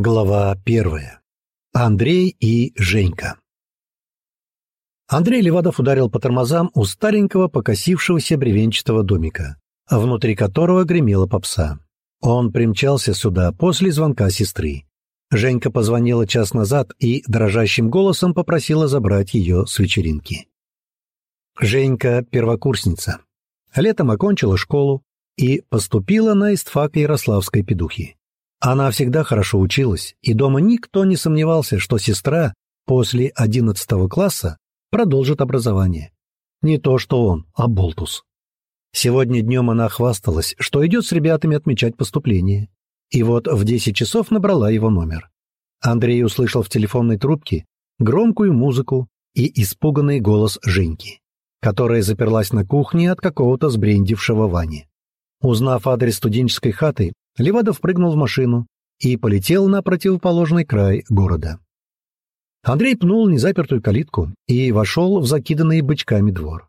Глава первая. Андрей и Женька. Андрей Левадов ударил по тормозам у старенького покосившегося бревенчатого домика, внутри которого гремела попса. Он примчался сюда после звонка сестры. Женька позвонила час назад и дрожащим голосом попросила забрать ее с вечеринки. Женька — первокурсница. Летом окончила школу и поступила на истфак Ярославской педухи. Она всегда хорошо училась, и дома никто не сомневался, что сестра после одиннадцатого класса продолжит образование. Не то что он, а Болтус. Сегодня днем она хвасталась, что идет с ребятами отмечать поступление. И вот в десять часов набрала его номер. Андрей услышал в телефонной трубке громкую музыку и испуганный голос Женьки, которая заперлась на кухне от какого-то сбрендившего Вани. Узнав адрес студенческой хаты, Левадов прыгнул в машину и полетел на противоположный край города. Андрей пнул незапертую калитку и вошел в закиданный бычками двор.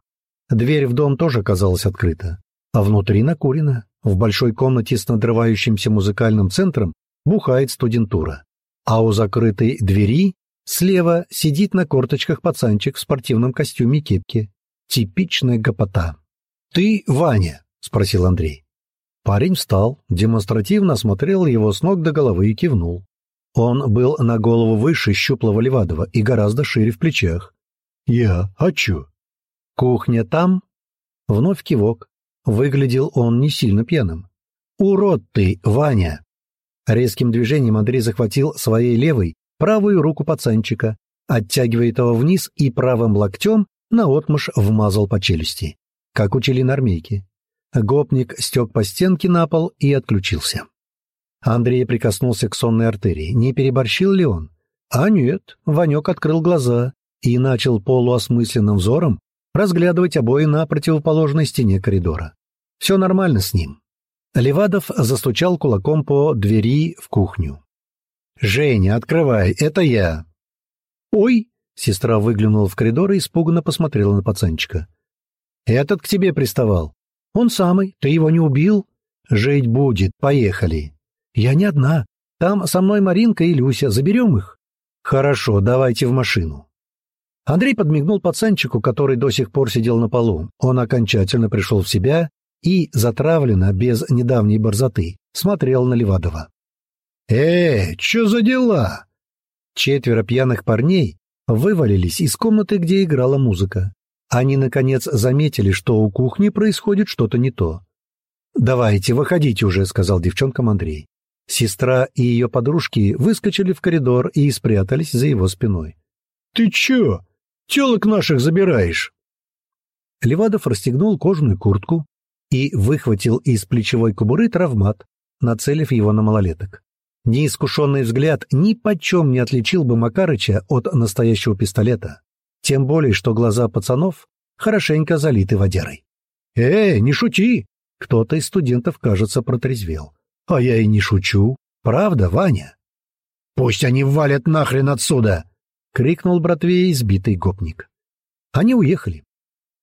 Дверь в дом тоже оказалась открыта, а внутри накурено. В большой комнате с надрывающимся музыкальным центром бухает студентура, а у закрытой двери слева сидит на корточках пацанчик в спортивном костюме и кепке. Типичная гопота. «Ты Ваня?» — спросил Андрей. Парень встал, демонстративно осмотрел его с ног до головы и кивнул. Он был на голову выше щуплого Левадова и гораздо шире в плечах. «Я? А чё?» «Кухня там?» Вновь кивок. Выглядел он не сильно пьяным. «Урод ты, Ваня!» Резким движением Андрей захватил своей левой правую руку пацанчика, оттягивает его вниз и правым локтем наотмашь вмазал по челюсти, как учили на армейке. Гопник стек по стенке на пол и отключился. Андрей прикоснулся к сонной артерии. Не переборщил ли он? А нет, Ванек открыл глаза и начал полуосмысленным взором разглядывать обои на противоположной стене коридора. Все нормально с ним. Левадов застучал кулаком по двери в кухню. «Женя, открывай, это я!» «Ой!» — сестра выглянула в коридор и испуганно посмотрела на пацанчика. «Этот к тебе приставал. «Он самый. Ты его не убил?» «Жить будет. Поехали». «Я не одна. Там со мной Маринка и Люся. Заберем их?» «Хорошо, давайте в машину». Андрей подмигнул пацанчику, который до сих пор сидел на полу. Он окончательно пришел в себя и, затравленно, без недавней борзоты, смотрел на Левадова. «Э, что за дела?» Четверо пьяных парней вывалились из комнаты, где играла музыка. Они, наконец, заметили, что у кухни происходит что-то не то. «Давайте, выходите уже», — сказал девчонкам Андрей. Сестра и ее подружки выскочили в коридор и спрятались за его спиной. «Ты чё? Телок наших забираешь?» Левадов расстегнул кожаную куртку и выхватил из плечевой кобуры травмат, нацелив его на малолеток. Неискушенный взгляд ни почем не отличил бы Макарыча от настоящего пистолета. Тем более, что глаза пацанов хорошенько залиты водярой. «Э, не шути!» Кто-то из студентов, кажется, протрезвел. «А я и не шучу. Правда, Ваня?» «Пусть они валят нахрен отсюда!» — крикнул братве избитый гопник. Они уехали.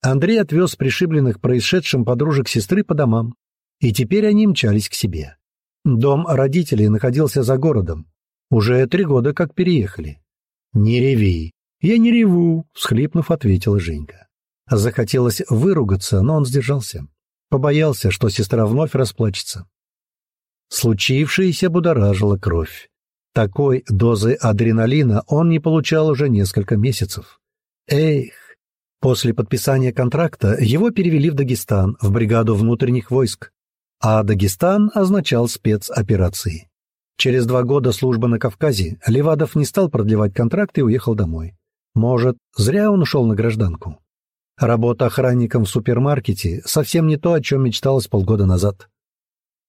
Андрей отвез пришибленных происшедшим подружек сестры по домам, и теперь они мчались к себе. Дом родителей находился за городом. Уже три года как переехали. «Не реви», «Я не реву», — всхлипнув, ответила Женька. Захотелось выругаться, но он сдержался. Побоялся, что сестра вновь расплачется. Случившееся будоражило кровь. Такой дозы адреналина он не получал уже несколько месяцев. Эх! После подписания контракта его перевели в Дагестан, в бригаду внутренних войск. А Дагестан означал спецоперации. Через два года службы на Кавказе Левадов не стал продлевать контракт и уехал домой. Может, зря он ушел на гражданку. Работа охранником в супермаркете совсем не то, о чем мечталось полгода назад.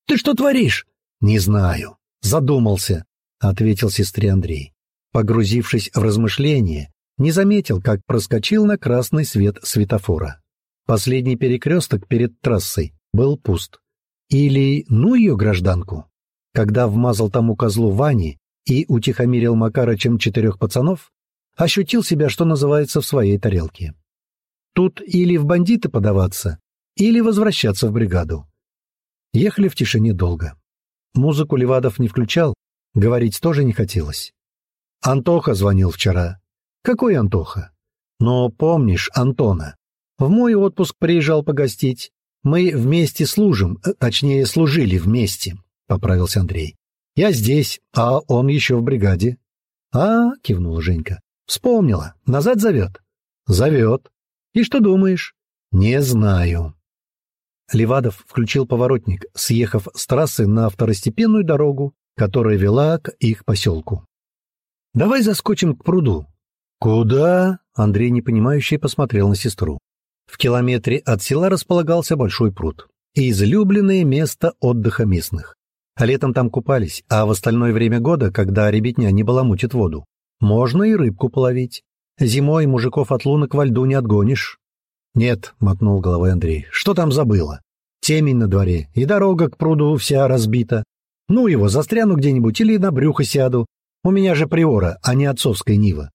«Ты что творишь?» «Не знаю. Задумался», — ответил сестре Андрей. Погрузившись в размышления, не заметил, как проскочил на красный свет светофора. Последний перекресток перед трассой был пуст. Или ну ее гражданку. Когда вмазал тому козлу Вани и утихомирил Макарычем четырех пацанов, ощутил себя, что называется, в своей тарелке. Тут или в бандиты подаваться, или возвращаться в бригаду. Ехали в тишине долго. Музыку Левадов не включал, Говорить тоже не хотелось. Антоха звонил вчера. Какой Антоха? Но помнишь Антона? В мой отпуск приезжал погостить. Мы вместе служим, э, точнее, служили вместе, — поправился Андрей. Я здесь, а он еще в бригаде. А, — кивнула Женька. Вспомнила. Назад зовет? Зовет. И что думаешь? Не знаю. Левадов включил поворотник, съехав с трассы на второстепенную дорогу, которая вела к их поселку. «Давай заскочим к пруду». «Куда?» — Андрей непонимающе посмотрел на сестру. В километре от села располагался большой пруд. Излюбленное место отдыха местных. А летом там купались, а в остальное время года, когда ребятня не баламутит воду, можно и рыбку половить. Зимой мужиков от лунок во льду не отгонишь. «Нет», — мотнул головой Андрей, — «что там забыла? Темень на дворе, и дорога к пруду вся разбита. Ну его, застряну где-нибудь или на брюхо сяду. У меня же приора, а не отцовская нива».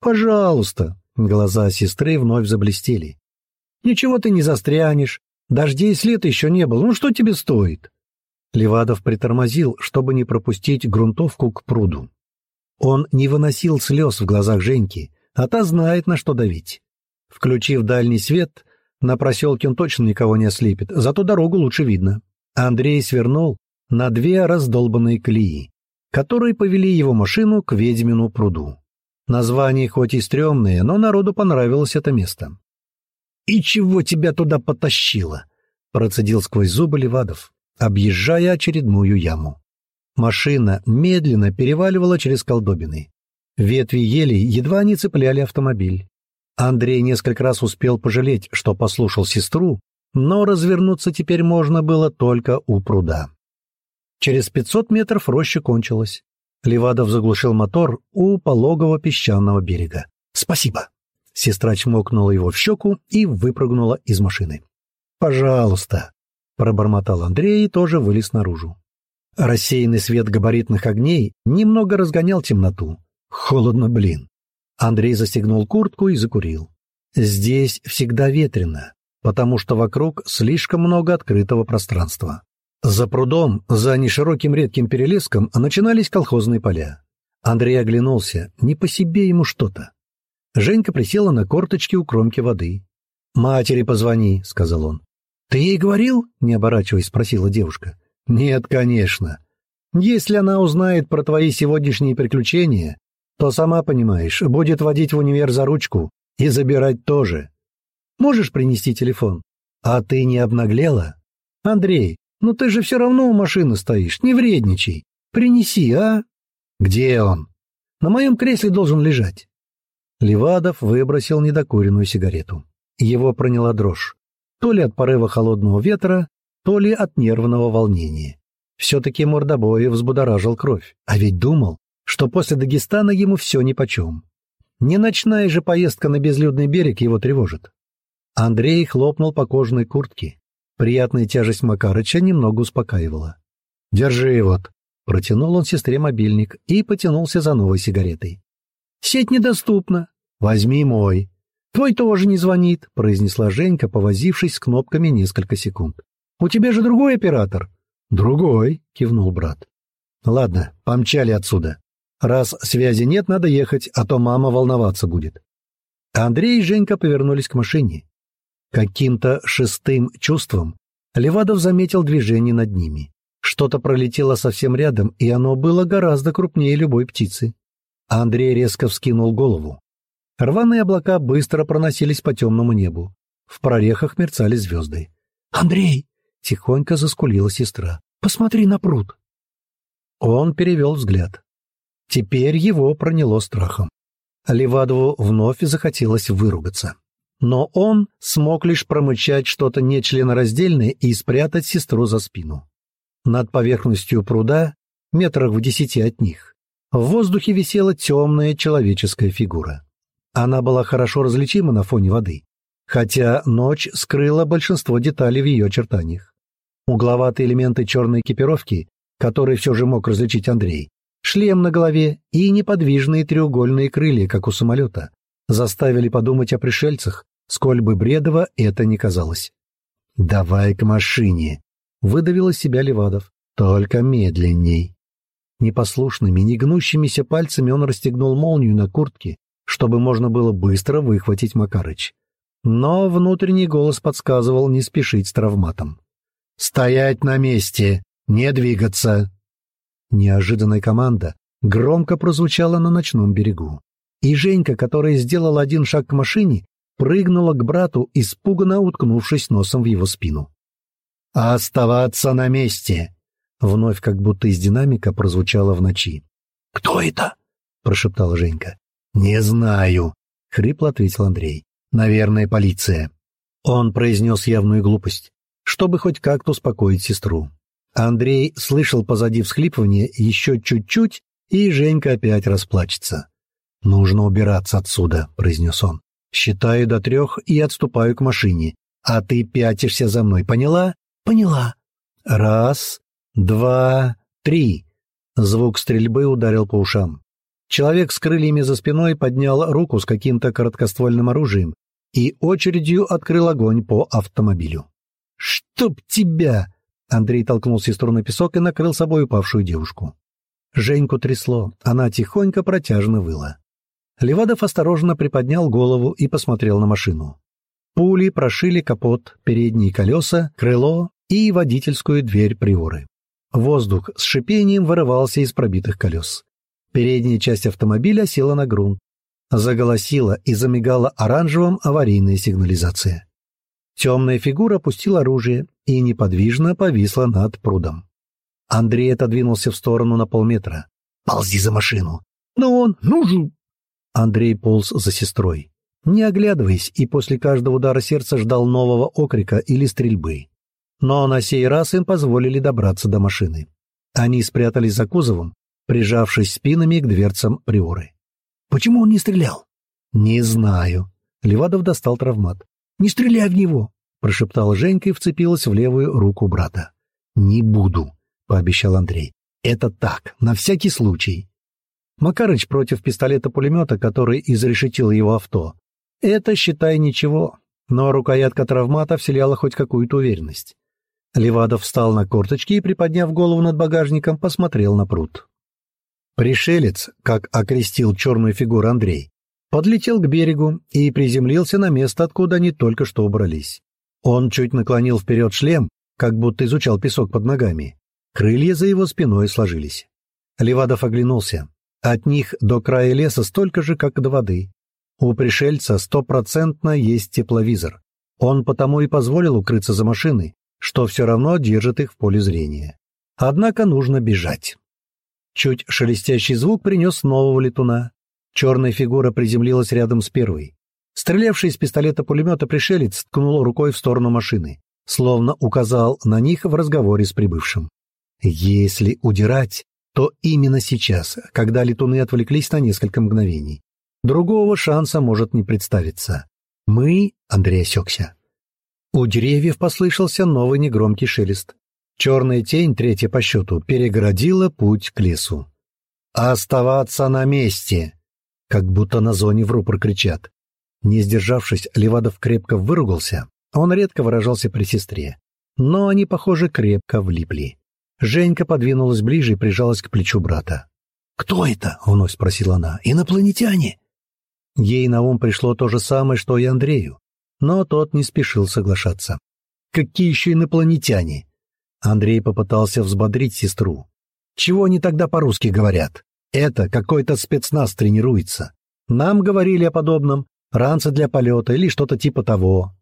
«Пожалуйста», — глаза сестры вновь заблестели. «Ничего ты не застрянешь. Дождей след еще не было. Ну что тебе стоит?» Левадов притормозил, чтобы не пропустить грунтовку к пруду. Он не выносил слез в глазах Женьки, а та знает, на что давить. Включив дальний свет, на проселке он точно никого не ослепит, зато дорогу лучше видно. Андрей свернул на две раздолбанные колеи, которые повели его машину к ведьмину пруду. Название хоть и стрёмное, но народу понравилось это место. «И чего тебя туда потащило?» — процедил сквозь зубы Левадов, объезжая очередную яму. Машина медленно переваливала через колдобины. Ветви ели едва не цепляли автомобиль. Андрей несколько раз успел пожалеть, что послушал сестру, но развернуться теперь можно было только у пруда. Через пятьсот метров роща кончилась. Левадов заглушил мотор у пологого песчаного берега. «Спасибо!» Сестра чмокнула его в щеку и выпрыгнула из машины. «Пожалуйста!» — пробормотал Андрей и тоже вылез наружу. Рассеянный свет габаритных огней немного разгонял темноту. Холодно, блин. Андрей застегнул куртку и закурил. Здесь всегда ветрено, потому что вокруг слишком много открытого пространства. За прудом, за нешироким редким перелеском начинались колхозные поля. Андрей оглянулся, не по себе ему что-то. Женька присела на корточки у кромки воды. «Матери позвони», — сказал он. «Ты ей говорил?» — не оборачиваясь, спросила девушка. «Нет, конечно. Если она узнает про твои сегодняшние приключения, то, сама понимаешь, будет водить в универ за ручку и забирать тоже. Можешь принести телефон? А ты не обнаглела? Андрей, ну ты же все равно у машины стоишь, не вредничай. Принеси, а? Где он? На моем кресле должен лежать. Левадов выбросил недокуренную сигарету. Его проняла дрожь. То ли от порыва холодного ветра, то ли от нервного волнения. Все-таки мордобой взбудоражил кровь. А ведь думал, что после Дагестана ему все нипочем. Не ночная же поездка на безлюдный берег его тревожит. Андрей хлопнул по кожаной куртке. Приятная тяжесть Макарыча немного успокаивала. «Держи вот», — протянул он сестре мобильник и потянулся за новой сигаретой. «Сеть недоступна. Возьми мой». «Твой тоже не звонит», — произнесла Женька, повозившись с кнопками несколько секунд. «У тебя же другой оператор». «Другой», — кивнул брат. «Ладно, помчали отсюда. Раз связи нет, надо ехать, а то мама волноваться будет. Андрей и Женька повернулись к машине. Каким-то шестым чувством Левадов заметил движение над ними. Что-то пролетело совсем рядом, и оно было гораздо крупнее любой птицы. Андрей резко вскинул голову. Рваные облака быстро проносились по темному небу. В прорехах мерцали звезды. «Андрей!» — тихонько заскулила сестра. «Посмотри на пруд!» Он перевел взгляд. Теперь его проняло страхом. Левадову вновь захотелось выругаться. Но он смог лишь промычать что-то нечленораздельное и спрятать сестру за спину. Над поверхностью пруда, метрах в десяти от них, в воздухе висела темная человеческая фигура. Она была хорошо различима на фоне воды, хотя ночь скрыла большинство деталей в ее очертаниях. Угловатые элементы черной экипировки, которые все же мог различить Андрей, Шлем на голове и неподвижные треугольные крылья, как у самолета, заставили подумать о пришельцах, сколь бы бредово это ни казалось. «Давай к машине!» — выдавил из себя Левадов. «Только медленней!» Непослушными, негнущимися пальцами он расстегнул молнию на куртке, чтобы можно было быстро выхватить Макарыч. Но внутренний голос подсказывал не спешить с травматом. «Стоять на месте! Не двигаться!» Неожиданная команда громко прозвучала на ночном берегу. И Женька, которая сделала один шаг к машине, прыгнула к брату, испуганно уткнувшись носом в его спину. «Оставаться на месте!» Вновь как будто из динамика прозвучало в ночи. «Кто это?» — прошептала Женька. «Не знаю», — хрипло ответил Андрей. «Наверное, полиция». Он произнес явную глупость, чтобы хоть как-то успокоить сестру. Андрей слышал позади всхлипывание еще чуть-чуть, и Женька опять расплачется. «Нужно убираться отсюда», — произнес он. «Считаю до трех и отступаю к машине. А ты пятишься за мной, поняла?» «Поняла». «Раз, два, три». Звук стрельбы ударил по ушам. Человек с крыльями за спиной поднял руку с каким-то короткоствольным оружием и очередью открыл огонь по автомобилю. «Чтоб тебя!» Андрей толкнул сестру на песок и накрыл собой упавшую девушку. Женьку трясло, она тихонько протяжно выла. Левадов осторожно приподнял голову и посмотрел на машину. Пули прошили капот, передние колеса, крыло и водительскую дверь приоры. Воздух с шипением вырывался из пробитых колес. Передняя часть автомобиля села на грунт. Заголосила и замигала оранжевым аварийная сигнализация. Темная фигура опустила оружие и неподвижно повисла над прудом. Андрей отодвинулся в сторону на полметра. «Ползи за машину!» «Но он нужен!» Андрей полз за сестрой. Не оглядываясь, и после каждого удара сердца ждал нового окрика или стрельбы. Но на сей раз им позволили добраться до машины. Они спрятались за кузовом, прижавшись спинами к дверцам приоры. «Почему он не стрелял?» «Не знаю». Левадов достал травмат. «Не стреляй в него!» — прошептала Женька и вцепилась в левую руку брата. «Не буду», — пообещал Андрей. «Это так, на всякий случай». Макарыч против пистолета-пулемета, который изрешетил его авто. Это, считай, ничего, но рукоятка травмата вселяла хоть какую-то уверенность. Левадов встал на корточки и, приподняв голову над багажником, посмотрел на пруд. Пришелец, как окрестил черную фигуру Андрей, подлетел к берегу и приземлился на место, откуда они только что убрались. Он чуть наклонил вперед шлем, как будто изучал песок под ногами. Крылья за его спиной сложились. Левадов оглянулся. От них до края леса столько же, как до воды. У пришельца стопроцентно есть тепловизор. Он потому и позволил укрыться за машиной, что все равно держит их в поле зрения. Однако нужно бежать. Чуть шелестящий звук принес нового летуна. Черная фигура приземлилась рядом с первой. Стрелявший из пистолета-пулемета пришелец ткнул рукой в сторону машины, словно указал на них в разговоре с прибывшим. Если удирать, то именно сейчас, когда летуны отвлеклись на несколько мгновений. Другого шанса может не представиться. Мы, Андрей осекся. У деревьев послышался новый негромкий шелест. Черная тень, третья по счету, перегородила путь к лесу. «Оставаться на месте!» Как будто на зоне в рупор кричат. Не сдержавшись, Левадов крепко выругался. Он редко выражался при сестре. Но они, похоже, крепко влипли. Женька подвинулась ближе и прижалась к плечу брата. «Кто это?» — вновь спросила она. «Инопланетяне?» Ей на ум пришло то же самое, что и Андрею. Но тот не спешил соглашаться. «Какие еще инопланетяне?» Андрей попытался взбодрить сестру. «Чего они тогда по-русски говорят? Это какой-то спецназ тренируется. Нам говорили о подобном, ранцы для полета или что-то типа того».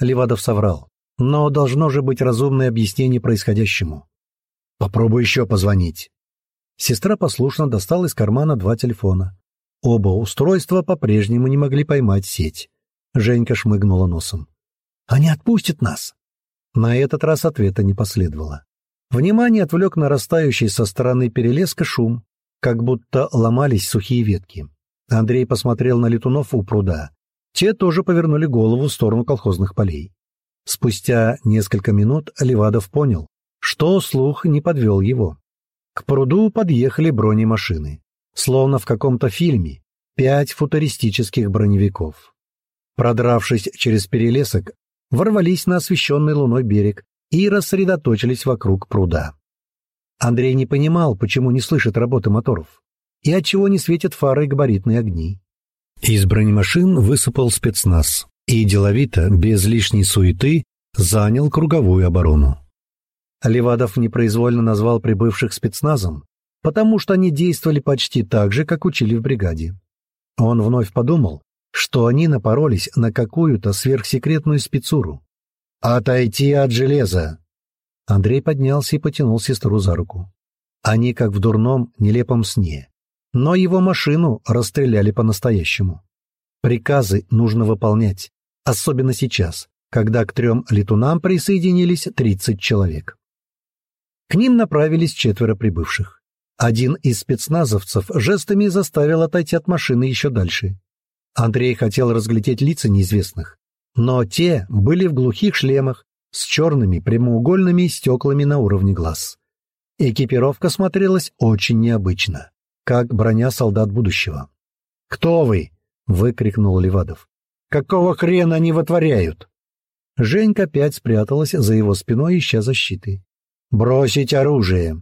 Левадов соврал. «Но должно же быть разумное объяснение происходящему». «Попробуй еще позвонить». Сестра послушно достала из кармана два телефона. Оба устройства по-прежнему не могли поймать сеть. Женька шмыгнула носом. «Они отпустят нас!» На этот раз ответа не последовало. Внимание отвлек нарастающий со стороны перелеска шум, как будто ломались сухие ветки. Андрей посмотрел на летунов у пруда. Те тоже повернули голову в сторону колхозных полей. Спустя несколько минут Левадов понял, что слух не подвел его. К пруду подъехали бронемашины. Словно в каком-то фильме. Пять футуристических броневиков. Продравшись через перелесок, ворвались на освещенный луной берег и рассредоточились вокруг пруда. Андрей не понимал, почему не слышит работы моторов и отчего не светят фары и габаритные огни. Из бронемашин высыпал спецназ и деловито, без лишней суеты, занял круговую оборону. Левадов непроизвольно назвал прибывших спецназом, потому что они действовали почти так же, как учили в бригаде. Он вновь подумал, что они напоролись на какую-то сверхсекретную спецуру. «Отойти от железа!» Андрей поднялся и потянул сестру за руку. Они как в дурном, нелепом сне. Но его машину расстреляли по-настоящему. Приказы нужно выполнять, особенно сейчас, когда к трем летунам присоединились 30 человек. К ним направились четверо прибывших. Один из спецназовцев жестами заставил отойти от машины еще дальше. Андрей хотел разглядеть лица неизвестных, но те были в глухих шлемах с черными прямоугольными стеклами на уровне глаз. Экипировка смотрелась очень необычно, как броня солдат будущего. «Кто вы?» — выкрикнул Левадов. «Какого хрена они вытворяют?» Женька опять спряталась за его спиной, ища защиты. «Бросить оружие!»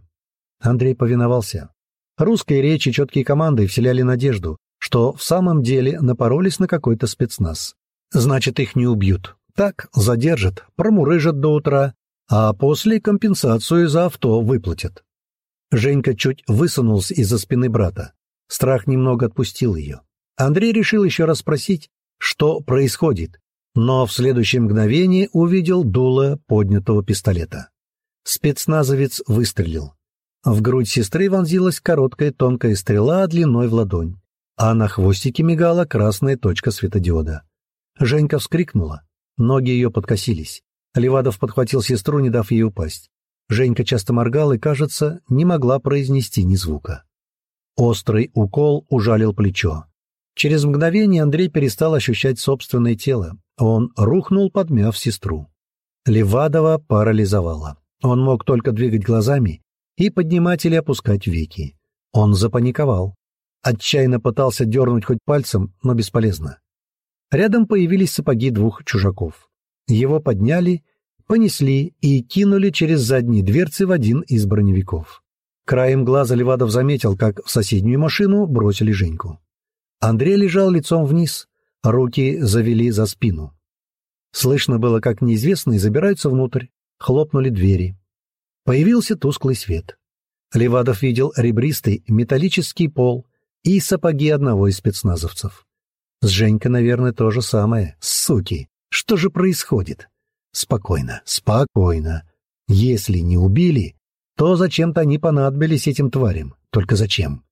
Андрей повиновался. Русские речи четкие команды вселяли надежду, что в самом деле напоролись на какой-то спецназ. Значит, их не убьют. Так, задержат, промурыжат до утра, а после компенсацию за авто выплатят. Женька чуть высунулся из-за спины брата. Страх немного отпустил ее. Андрей решил еще раз спросить, что происходит, но в следующее мгновение увидел дуло поднятого пистолета. Спецназовец выстрелил. В грудь сестры вонзилась короткая тонкая стрела длиной в ладонь, а на хвостике мигала красная точка светодиода. Женька вскрикнула. Ноги ее подкосились. Левадов подхватил сестру, не дав ей упасть. Женька часто моргала и, кажется, не могла произнести ни звука. Острый укол ужалил плечо. Через мгновение Андрей перестал ощущать собственное тело. Он рухнул, подмяв сестру. Левадова парализовала. Он мог только двигать глазами и поднимать или опускать веки. Он запаниковал. Отчаянно пытался дернуть хоть пальцем, но бесполезно. Рядом появились сапоги двух чужаков. Его подняли, понесли и кинули через задние дверцы в один из броневиков. Краем глаза Левадов заметил, как в соседнюю машину бросили Женьку. Андрей лежал лицом вниз, руки завели за спину. Слышно было, как неизвестные забираются внутрь, хлопнули двери. Появился тусклый свет. Левадов видел ребристый металлический пол и сапоги одного из спецназовцев. С Женькой, наверное, то же самое. Суки! Что же происходит? Спокойно, спокойно. Если не убили, то зачем-то они понадобились этим тварям. Только зачем?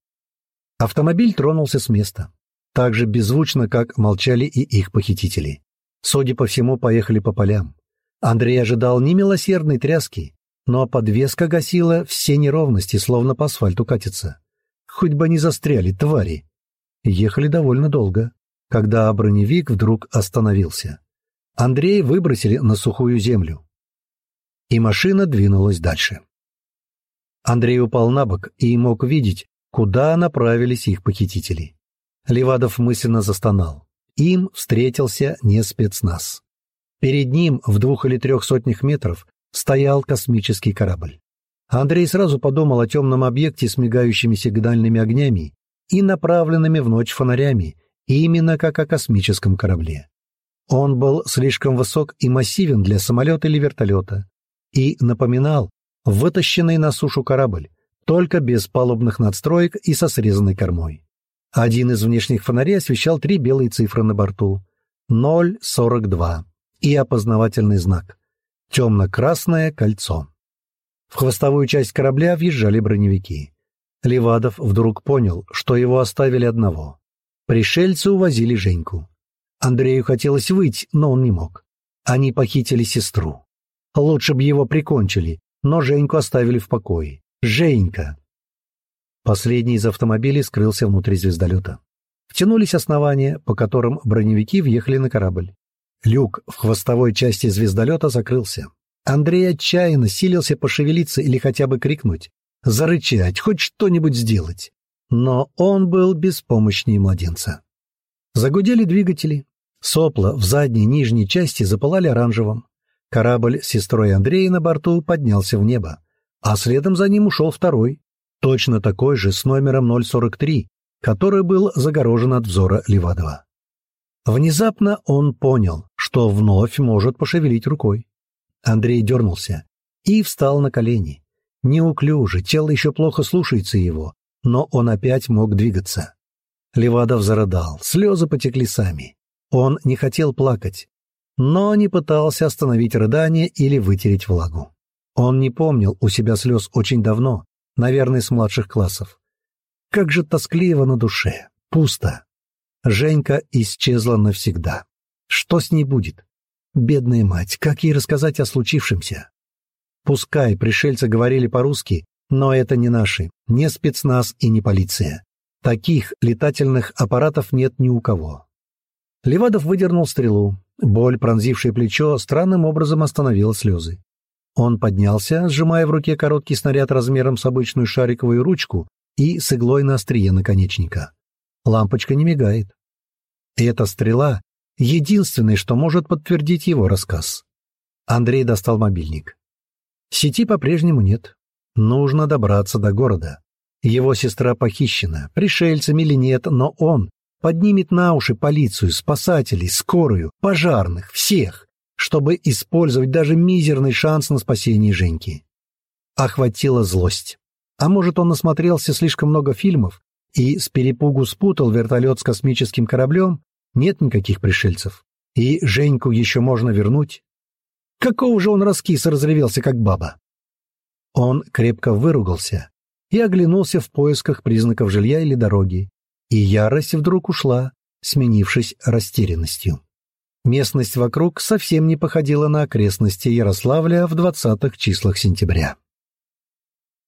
Автомобиль тронулся с места. Так же беззвучно, как молчали и их похитители. Судя по всему, поехали по полям. Андрей ожидал не милосердной тряски, но подвеска гасила все неровности, словно по асфальту катится. Хоть бы они застряли, твари. Ехали довольно долго, когда броневик вдруг остановился. Андрея выбросили на сухую землю. И машина двинулась дальше. Андрей упал на бок и мог видеть, куда направились их похитители. Левадов мысленно застонал. Им встретился не спецназ. Перед ним в двух или трех сотнях метров стоял космический корабль. Андрей сразу подумал о темном объекте с мигающими сигнальными огнями и направленными в ночь фонарями, именно как о космическом корабле. Он был слишком высок и массивен для самолета или вертолета и напоминал вытащенный на сушу корабль, только без палубных надстроек и со срезанной кормой. Один из внешних фонарей освещал три белые цифры на борту — 042 и опознавательный знак Темно-красное кольцо. В хвостовую часть корабля въезжали броневики. Левадов вдруг понял, что его оставили одного. Пришельцы увозили Женьку. Андрею хотелось выйти, но он не мог. Они похитили сестру. Лучше бы его прикончили, но Женьку оставили в покое. Женька! Последний из автомобилей скрылся внутри звездолета. Втянулись основания, по которым броневики въехали на корабль. Люк в хвостовой части звездолета закрылся. Андрей отчаянно силился пошевелиться или хотя бы крикнуть, зарычать, хоть что-нибудь сделать. Но он был беспомощнее младенца. Загудели двигатели. Сопла в задней нижней части запылали оранжевым. Корабль с сестрой Андрея на борту поднялся в небо. а следом за ним ушел второй, точно такой же с номером 043, который был загорожен от взора Левадова. Внезапно он понял, что вновь может пошевелить рукой. Андрей дернулся и встал на колени. Неуклюже, тело еще плохо слушается его, но он опять мог двигаться. Левадов зарыдал, слезы потекли сами. Он не хотел плакать, но не пытался остановить рыдание или вытереть влагу. Он не помнил у себя слез очень давно, наверное, с младших классов. Как же тоскливо на душе, пусто. Женька исчезла навсегда. Что с ней будет? Бедная мать, как ей рассказать о случившемся? Пускай пришельцы говорили по-русски, но это не наши, не спецназ и не полиция. Таких летательных аппаратов нет ни у кого. Левадов выдернул стрелу. Боль, пронзившая плечо, странным образом остановила слезы. Он поднялся, сжимая в руке короткий снаряд размером с обычную шариковую ручку и с иглой на острие наконечника. Лампочка не мигает. И эта стрела — единственное, что может подтвердить его рассказ. Андрей достал мобильник. Сети по-прежнему нет. Нужно добраться до города. Его сестра похищена, пришельцами или нет, но он поднимет на уши полицию, спасателей, скорую, пожарных, всех, чтобы использовать даже мизерный шанс на спасение Женьки. Охватила злость. А может, он насмотрелся слишком много фильмов и с перепугу спутал вертолет с космическим кораблем? Нет никаких пришельцев. И Женьку еще можно вернуть? Какого же он раскис разревелся, как баба? Он крепко выругался и оглянулся в поисках признаков жилья или дороги, и ярость вдруг ушла, сменившись растерянностью. Местность вокруг совсем не походила на окрестности Ярославля в двадцатых числах сентября.